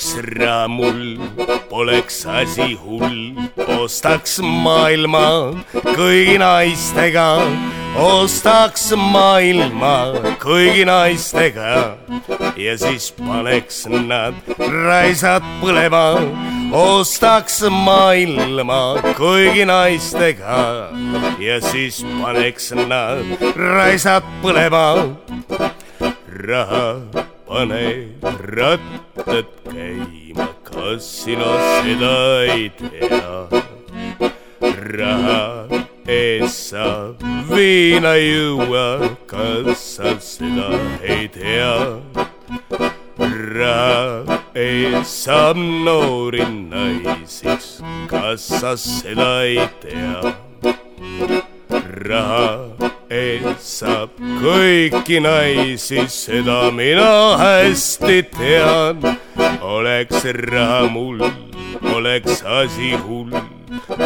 oleks raha mul, poleks asi hull, ostaks maailma kõigi naistega, ostaks maailma kõigi naistega. Ja siis paneks nad raisad põlema, ostaks maailma kõigi naistega. Ja siis paneks nad raisad põlema. raha pane rattad käima, kas sina seda ei tea? raha eest sa viina juua, kas sa seda ei tea? raha eest saab noori naisiks, kas sa seda ei tea? raha eest saab kõiki naisi, seda mina hästi tean. oleks raha mul, oleks asi hull,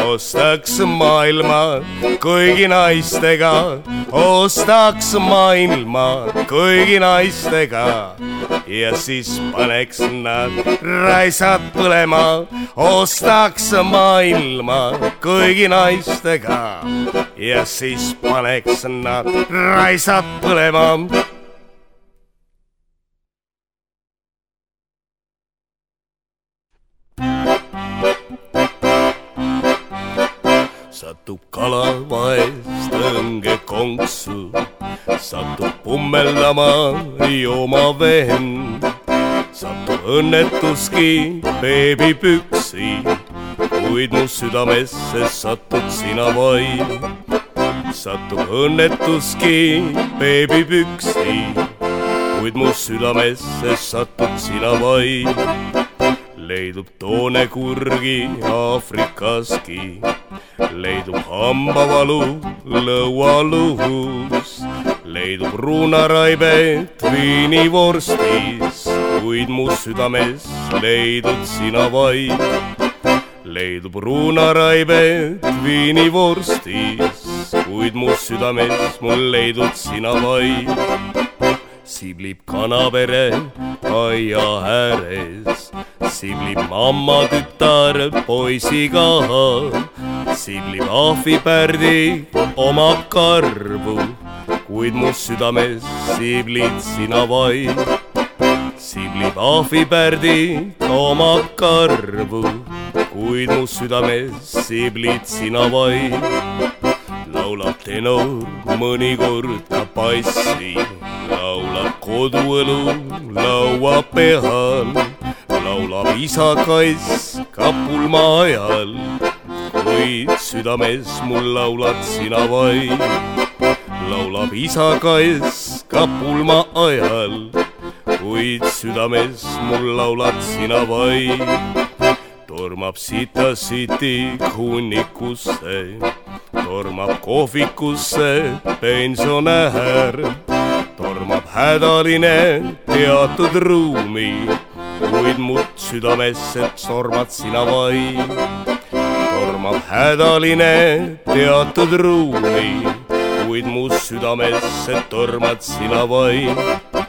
ostaks maailma kõigi naistega, ostaks maailma kõigi naistega. Ja siis paneks nad raisad põlema, ostaks maailma kõigi naistega. Ja siis paneks nad raisad põlema satub kala vaest õnge konksu, satub pummeldama jooma vend, satub õnnetuski beebipüksi, kuid mu südamesse satud sina vaid. satub õnnetuski beebipüksi, kuid mu südamesse satud sina vaid leidub toonekurgi Aafrikaski leidub hambavalu lõualuhus, leidub ruunaraibet viinivorstis, kuid mu südames leidud sina vaid. leidub ruunaraibet viinivorstis, kuid mu südames mul leidud sina vaid. siblib kanapere aia ääres, siblib mamma tütar poisiga siblib ahvipärdi omab karvu, kuid mu südames siblid sina vaid. siblib ahvipärdi omab karvu, kuid mu südames siblid sina vaid. laulab tenor mõnikord ka bassi, laulab koduõlu laua peal, laulab isa kass ka pulma ajal kuid südames mul laulad sina vaid. laulab isa kaes ka pulma ajal, kuid südames mul laulad sina vaid. tormab sita-siti hunnikusse, tormab kohvikusse pensionär, tormab hädaline teatud ruumi, kuid mu südamesse tormad sina vaid tormab hädaline teatud ruumi, kuid mu südamesse tormad sina vaid